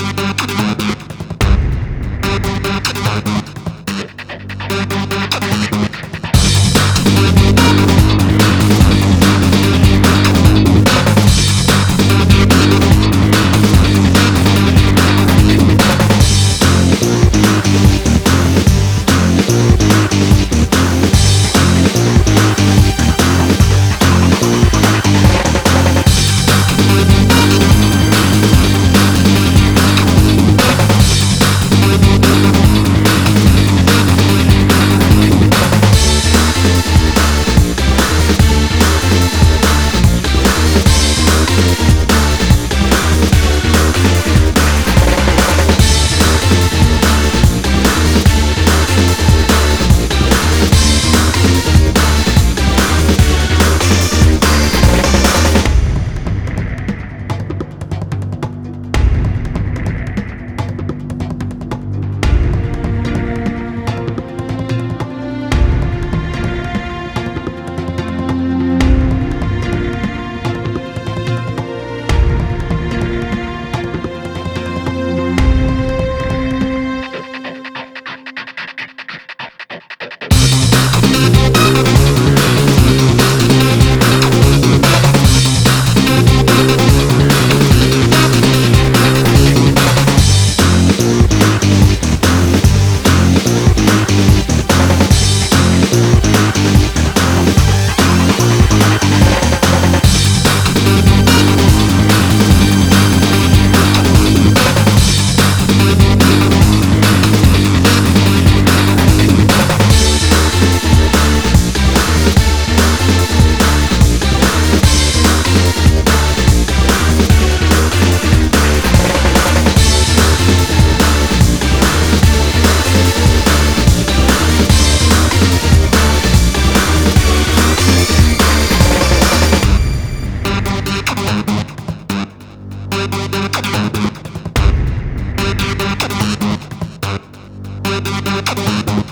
Thank you. Thank